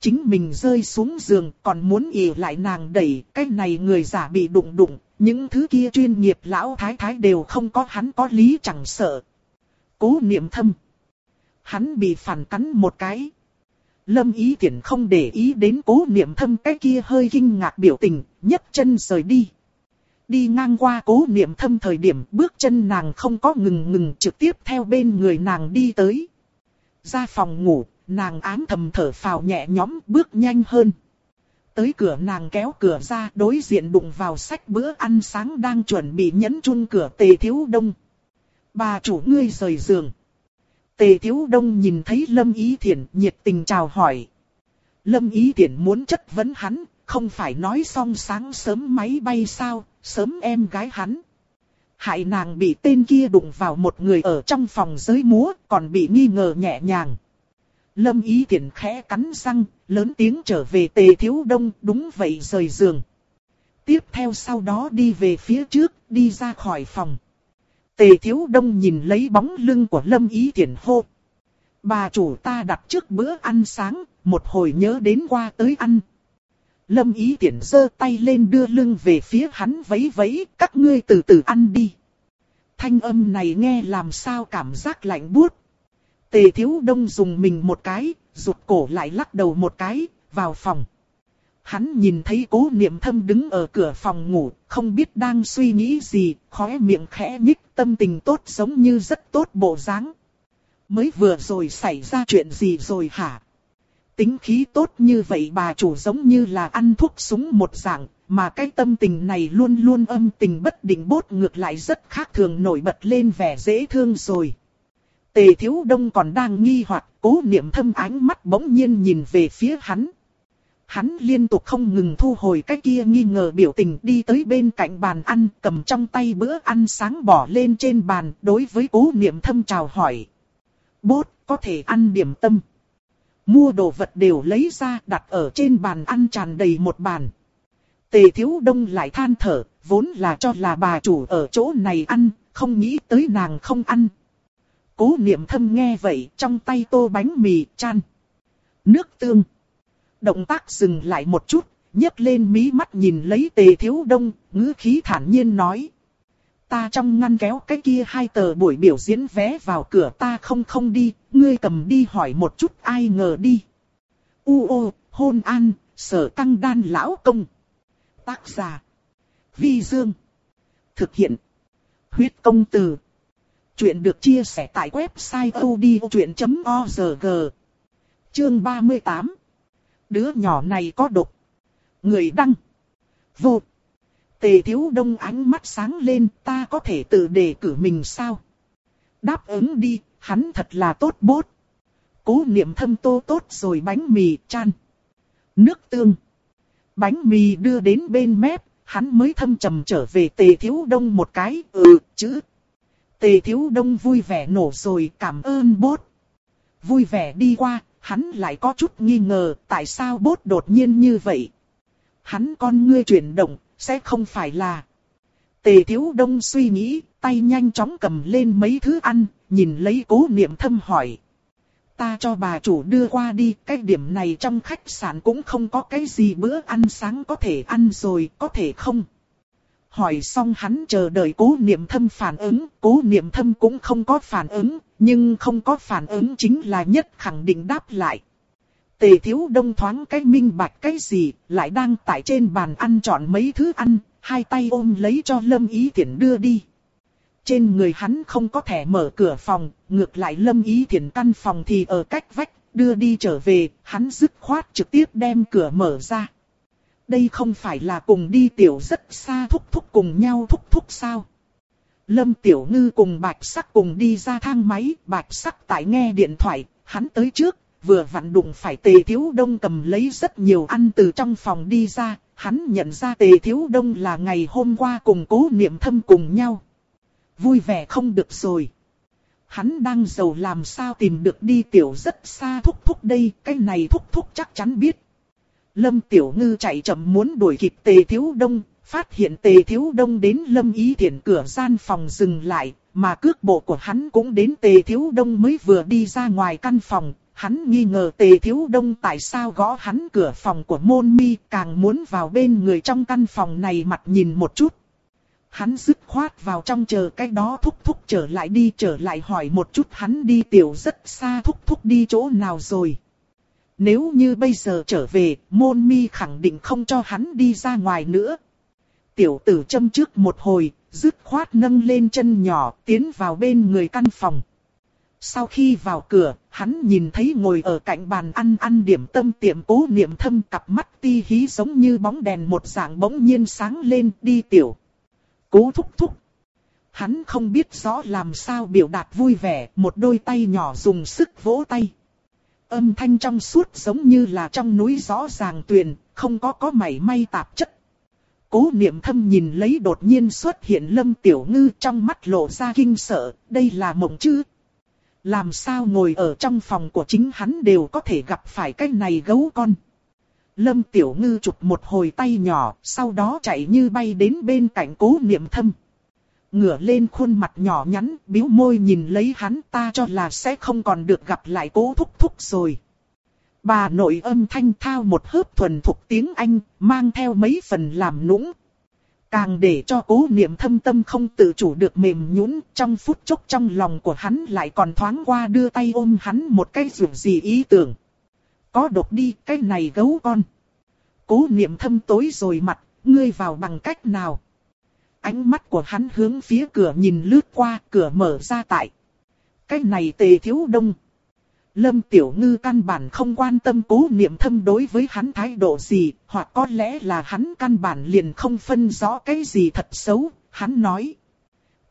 Chính mình rơi xuống giường còn muốn ỉ lại nàng đẩy, cái này người giả bị đụng đụng, những thứ kia chuyên nghiệp lão thái thái đều không có hắn có lý chẳng sợ. Cố niệm thâm. Hắn bị phản cắn một cái. Lâm ý tiện không để ý đến cố niệm thâm cái kia hơi kinh ngạc biểu tình, nhấc chân rời đi. Đi ngang qua cố niệm thâm thời điểm bước chân nàng không có ngừng ngừng trực tiếp theo bên người nàng đi tới. Ra phòng ngủ, nàng ám thầm thở phào nhẹ nhõm bước nhanh hơn. Tới cửa nàng kéo cửa ra đối diện đụng vào sách bữa ăn sáng đang chuẩn bị nhấn chun cửa tề thiếu đông. Bà chủ ngươi rời giường. Tề Thiếu Đông nhìn thấy Lâm Ý Thiển nhiệt tình chào hỏi. Lâm Ý Thiển muốn chất vấn hắn, không phải nói xong sáng sớm máy bay sao, sớm em gái hắn. Hại nàng bị tên kia đụng vào một người ở trong phòng giới múa, còn bị nghi ngờ nhẹ nhàng. Lâm Ý Thiển khẽ cắn răng, lớn tiếng trở về Tề Thiếu Đông, đúng vậy rời giường. Tiếp theo sau đó đi về phía trước, đi ra khỏi phòng. Tề Thiếu Đông nhìn lấy bóng lưng của Lâm Ý Thiển hô. Bà chủ ta đặt trước bữa ăn sáng, một hồi nhớ đến qua tới ăn. Lâm Ý tiễn giơ tay lên đưa lưng về phía hắn vẫy vẫy, các ngươi từ từ ăn đi. Thanh âm này nghe làm sao cảm giác lạnh buốt. Tề Thiếu Đông dùng mình một cái, rụt cổ lại lắc đầu một cái, vào phòng. Hắn nhìn thấy cố niệm thâm đứng ở cửa phòng ngủ, không biết đang suy nghĩ gì, khóe miệng khẽ nhích, tâm tình tốt giống như rất tốt bộ dáng. Mới vừa rồi xảy ra chuyện gì rồi hả? Tính khí tốt như vậy bà chủ giống như là ăn thuốc súng một dạng, mà cái tâm tình này luôn luôn âm tình bất định bốt ngược lại rất khác thường nổi bật lên vẻ dễ thương rồi. Tề thiếu đông còn đang nghi hoặc cố niệm thâm ánh mắt bỗng nhiên nhìn về phía hắn. Hắn liên tục không ngừng thu hồi cái kia nghi ngờ biểu tình đi tới bên cạnh bàn ăn, cầm trong tay bữa ăn sáng bỏ lên trên bàn, đối với cố niệm thâm chào hỏi. Bốt, có thể ăn điểm tâm. Mua đồ vật đều lấy ra đặt ở trên bàn ăn tràn đầy một bàn. Tề thiếu đông lại than thở, vốn là cho là bà chủ ở chỗ này ăn, không nghĩ tới nàng không ăn. Cố niệm thâm nghe vậy, trong tay tô bánh mì, chan. Nước tương. Động tác dừng lại một chút, nhấc lên mí mắt nhìn lấy tề thiếu đông, ngữ khí thản nhiên nói. Ta trong ngăn kéo cái kia hai tờ buổi biểu diễn vé vào cửa ta không không đi, ngươi cầm đi hỏi một chút ai ngờ đi. U ô, hôn an, sở tăng đan lão công. Tác giả. Vi Dương. Thực hiện. Huyết công từ. Chuyện được chia sẻ tại website odchuyện.org. Chương 38 đứa nhỏ này có độc. Người đăng. Vô. Tề thiếu đông ánh mắt sáng lên, ta có thể tự đề cử mình sao? Đáp ứng đi, hắn thật là tốt bốt. Cố niệm thâm tô tốt rồi bánh mì chan. Nước tương. Bánh mì đưa đến bên mép, hắn mới thâm trầm trở về tề thiếu đông một cái, ừ, chữ. Tề thiếu đông vui vẻ nổ rồi, cảm ơn bốt. Vui vẻ đi qua, hắn lại có chút nghi ngờ tại sao bốt đột nhiên như vậy. Hắn con ngươi chuyển động, sẽ không phải là... Tề Thiếu Đông suy nghĩ, tay nhanh chóng cầm lên mấy thứ ăn, nhìn lấy cố niệm thâm hỏi. Ta cho bà chủ đưa qua đi, cái điểm này trong khách sạn cũng không có cái gì bữa ăn sáng có thể ăn rồi, có thể không? Hỏi xong hắn chờ đợi cố niệm thâm phản ứng, cố niệm thâm cũng không có phản ứng, nhưng không có phản ứng chính là nhất khẳng định đáp lại. Tề thiếu đông thoáng cái minh bạch cái gì, lại đang tại trên bàn ăn chọn mấy thứ ăn, hai tay ôm lấy cho Lâm Ý Thiển đưa đi. Trên người hắn không có thẻ mở cửa phòng, ngược lại Lâm Ý Thiển căn phòng thì ở cách vách, đưa đi trở về, hắn dứt khoát trực tiếp đem cửa mở ra. Đây không phải là cùng đi tiểu rất xa thúc thúc cùng nhau thúc thúc sao? Lâm Tiểu Ngư cùng Bạch Sắc cùng đi ra thang máy, Bạch Sắc tại nghe điện thoại, hắn tới trước, vừa vặn đụng phải Tề Thiếu Đông cầm lấy rất nhiều ăn từ trong phòng đi ra, hắn nhận ra Tề Thiếu Đông là ngày hôm qua cùng cố niệm thâm cùng nhau. Vui vẻ không được rồi. Hắn đang giàu làm sao tìm được đi tiểu rất xa thúc thúc đây, cái này thúc thúc chắc chắn biết. Lâm Tiểu Ngư chạy chậm muốn đuổi kịp Tề Thiếu Đông, phát hiện Tề Thiếu Đông đến Lâm Ý thiện cửa gian phòng dừng lại, mà cước bộ của hắn cũng đến Tề Thiếu Đông mới vừa đi ra ngoài căn phòng. Hắn nghi ngờ Tề Thiếu Đông tại sao gõ hắn cửa phòng của môn mi càng muốn vào bên người trong căn phòng này mặt nhìn một chút. Hắn dứt khoát vào trong chờ cái đó thúc thúc trở lại đi trở lại hỏi một chút hắn đi tiểu rất xa thúc thúc đi chỗ nào rồi. Nếu như bây giờ trở về, môn mi khẳng định không cho hắn đi ra ngoài nữa. Tiểu tử châm trước một hồi, dứt khoát nâng lên chân nhỏ, tiến vào bên người căn phòng. Sau khi vào cửa, hắn nhìn thấy ngồi ở cạnh bàn ăn ăn điểm tâm tiệm cố niệm thâm cặp mắt ti hí giống như bóng đèn một dạng bỗng nhiên sáng lên đi tiểu. Cố thúc thúc. Hắn không biết rõ làm sao biểu đạt vui vẻ, một đôi tay nhỏ dùng sức vỗ tay. Âm thanh trong suốt giống như là trong núi rõ ràng tuyền, không có có mảy may tạp chất. Cố niệm thâm nhìn lấy đột nhiên xuất hiện lâm tiểu ngư trong mắt lộ ra kinh sợ, đây là mộng chứ. Làm sao ngồi ở trong phòng của chính hắn đều có thể gặp phải cái này gấu con. Lâm tiểu ngư chụp một hồi tay nhỏ, sau đó chạy như bay đến bên cạnh cố niệm thâm. Ngửa lên khuôn mặt nhỏ nhắn, biếu môi nhìn lấy hắn ta cho là sẽ không còn được gặp lại cố thúc thúc rồi. Bà nội âm thanh thao một hớp thuần thục tiếng Anh, mang theo mấy phần làm nũng. Càng để cho cố niệm thâm tâm không tự chủ được mềm nhũn trong phút chốc trong lòng của hắn lại còn thoáng qua đưa tay ôm hắn một cái dù gì ý tưởng. Có độc đi cái này gấu con. Cố niệm thâm tối rồi mặt, ngươi vào bằng cách nào? Ánh mắt của hắn hướng phía cửa nhìn lướt qua, cửa mở ra tại. Cái này tề thiếu đông. Lâm Tiểu Ngư căn bản không quan tâm cố niệm thâm đối với hắn thái độ gì, hoặc có lẽ là hắn căn bản liền không phân rõ cái gì thật xấu, hắn nói.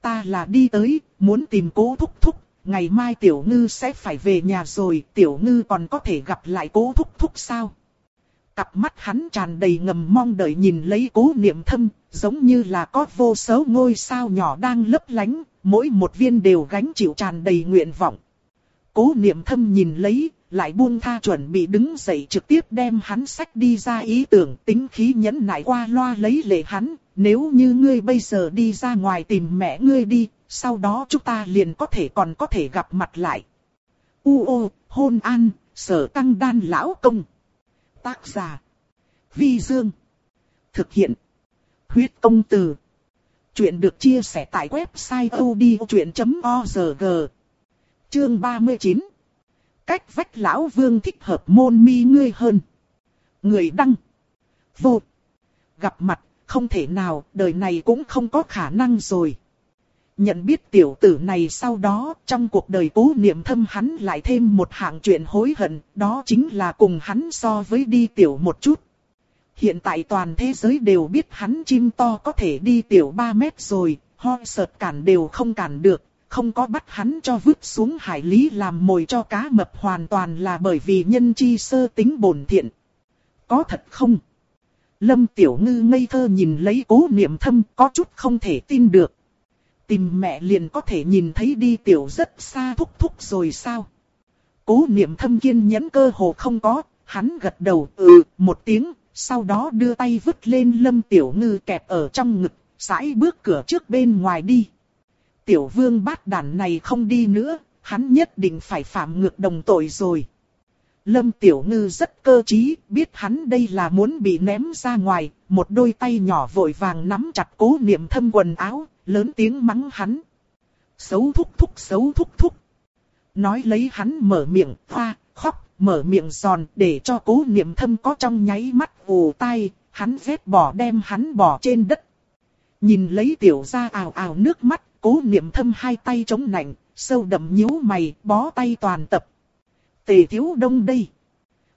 Ta là đi tới, muốn tìm cố thúc thúc, ngày mai Tiểu Ngư sẽ phải về nhà rồi, Tiểu Ngư còn có thể gặp lại cố thúc thúc sao? Cặp mắt hắn tràn đầy ngầm mong đợi nhìn lấy cố niệm thâm, giống như là có vô số ngôi sao nhỏ đang lấp lánh, mỗi một viên đều gánh chịu tràn đầy nguyện vọng. Cố niệm thâm nhìn lấy, lại buông tha chuẩn bị đứng dậy trực tiếp đem hắn sách đi ra ý tưởng tính khí nhẫn nại qua loa lấy lệ hắn, nếu như ngươi bây giờ đi ra ngoài tìm mẹ ngươi đi, sau đó chúng ta liền có thể còn có thể gặp mặt lại. U ô, hôn an, sở tăng đan lão công. Tác giả. Vi Dương. Thực hiện. Huyết công từ. Chuyện được chia sẻ tại website odchuyện.org. Chương 39. Cách vách lão vương thích hợp môn mi ngươi hơn. Người đăng. Vô. Gặp mặt, không thể nào, đời này cũng không có khả năng rồi. Nhận biết tiểu tử này sau đó, trong cuộc đời cố niệm thâm hắn lại thêm một hạng chuyện hối hận, đó chính là cùng hắn so với đi tiểu một chút. Hiện tại toàn thế giới đều biết hắn chim to có thể đi tiểu 3 mét rồi, ho sợt cản đều không cản được, không có bắt hắn cho vứt xuống hải lý làm mồi cho cá mập hoàn toàn là bởi vì nhân chi sơ tính bổn thiện. Có thật không? Lâm Tiểu Ngư ngây thơ nhìn lấy cố niệm thâm có chút không thể tin được. Tìm mẹ liền có thể nhìn thấy đi tiểu rất xa thúc thúc rồi sao? Cố niệm thâm kiên nhẫn cơ hồ không có, hắn gật đầu ừ một tiếng, sau đó đưa tay vứt lên lâm tiểu ngư kẹp ở trong ngực, sải bước cửa trước bên ngoài đi. Tiểu vương bát đàn này không đi nữa, hắn nhất định phải phạm ngược đồng tội rồi. Lâm Tiểu Ngư rất cơ trí, biết hắn đây là muốn bị ném ra ngoài, một đôi tay nhỏ vội vàng nắm chặt cố niệm thâm quần áo, lớn tiếng mắng hắn. Xấu thúc thúc xấu thúc thúc. Nói lấy hắn mở miệng, hoa, khóc, mở miệng giòn để cho cố niệm thâm có trong nháy mắt vù tay, hắn vết bỏ đem hắn bỏ trên đất. Nhìn lấy tiểu ra ào ào nước mắt, cố niệm thâm hai tay chống nạnh, sâu đậm nhíu mày, bó tay toàn tập. Tề thiếu đông đây.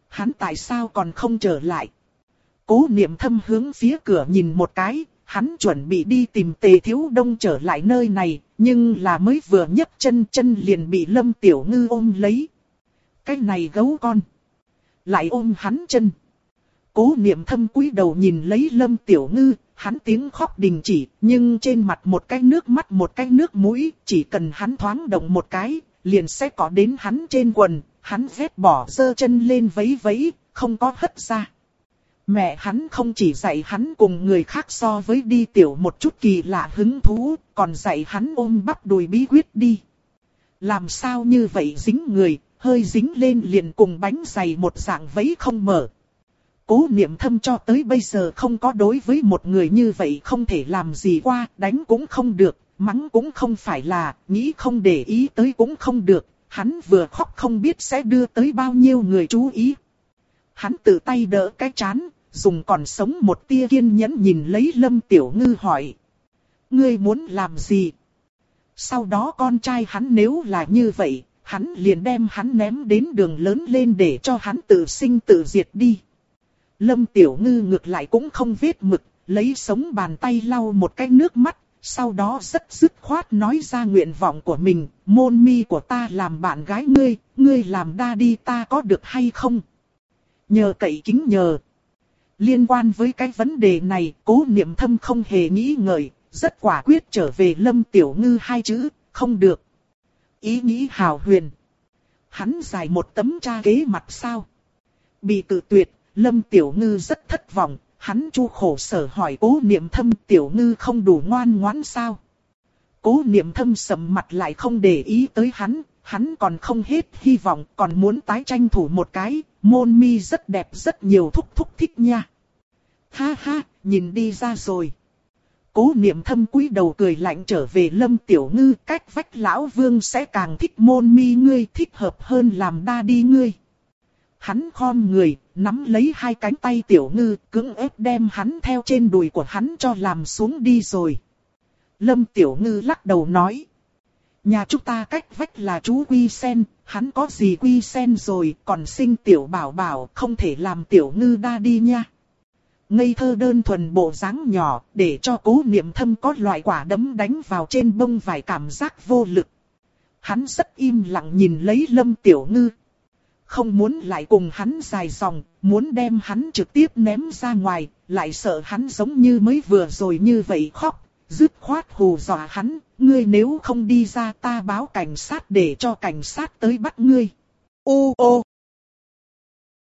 Hắn tại sao còn không trở lại? Cố niệm thâm hướng phía cửa nhìn một cái, hắn chuẩn bị đi tìm tề thiếu đông trở lại nơi này, nhưng là mới vừa nhấc chân chân liền bị lâm tiểu ngư ôm lấy. Cái này gấu con. Lại ôm hắn chân. Cố niệm thâm cúi đầu nhìn lấy lâm tiểu ngư, hắn tiếng khóc đình chỉ, nhưng trên mặt một cái nước mắt một cái nước mũi, chỉ cần hắn thoáng động một cái, liền sẽ có đến hắn trên quần, hắn vết bỏ dơ chân lên vấy vấy, không có hất ra. Mẹ hắn không chỉ dạy hắn cùng người khác so với đi tiểu một chút kỳ lạ hứng thú, còn dạy hắn ôm bắp đùi bí quyết đi. Làm sao như vậy dính người, hơi dính lên liền cùng bánh dày một dạng vấy không mở. Cố niệm thâm cho tới bây giờ không có đối với một người như vậy không thể làm gì qua, đánh cũng không được, mắng cũng không phải là, nghĩ không để ý tới cũng không được, hắn vừa khóc không biết sẽ đưa tới bao nhiêu người chú ý. Hắn tự tay đỡ cái chán, dùng còn sống một tia kiên nhẫn nhìn lấy Lâm Tiểu Ngư hỏi. Ngươi muốn làm gì? Sau đó con trai hắn nếu là như vậy, hắn liền đem hắn ném đến đường lớn lên để cho hắn tự sinh tự diệt đi. Lâm Tiểu Ngư ngược lại cũng không viết mực, lấy sống bàn tay lau một cái nước mắt, sau đó rất dứt khoát nói ra nguyện vọng của mình, môn mi của ta làm bạn gái ngươi, ngươi làm đa đi ta có được hay không? Nhờ cậy kính nhờ. Liên quan với cái vấn đề này, cố niệm thâm không hề nghĩ ngợi, rất quả quyết trở về lâm tiểu ngư hai chữ, không được. Ý nghĩ hào huyền. Hắn giải một tấm tra kế mặt sao. Bị tự tuyệt, lâm tiểu ngư rất thất vọng, hắn chu khổ sở hỏi cố niệm thâm tiểu ngư không đủ ngoan ngoãn sao. Cố niệm thâm sầm mặt lại không để ý tới hắn, hắn còn không hết hy vọng còn muốn tái tranh thủ một cái, môn mi rất đẹp rất nhiều thúc thúc thích nha. Ha ha, nhìn đi ra rồi. Cố niệm thâm quý đầu cười lạnh trở về lâm tiểu ngư cách vách lão vương sẽ càng thích môn mi ngươi thích hợp hơn làm đa đi ngươi. Hắn khom người, nắm lấy hai cánh tay tiểu ngư, cứng ép đem hắn theo trên đùi của hắn cho làm xuống đi rồi. Lâm tiểu ngư lắc đầu nói. Nhà chúng ta cách vách là chú Quy Sen, hắn có gì Quy Sen rồi, còn sinh tiểu bảo bảo, không thể làm tiểu ngư đa đi nha. Ngây thơ đơn thuần bộ dáng nhỏ, để cho cố niệm thâm có loại quả đấm đánh vào trên bông vải cảm giác vô lực. Hắn rất im lặng nhìn lấy lâm tiểu ngư. Không muốn lại cùng hắn dài dòng, muốn đem hắn trực tiếp ném ra ngoài, lại sợ hắn giống như mới vừa rồi như vậy khóc, dứt khoát hù dọa hắn, ngươi nếu không đi ra ta báo cảnh sát để cho cảnh sát tới bắt ngươi. Ô ô!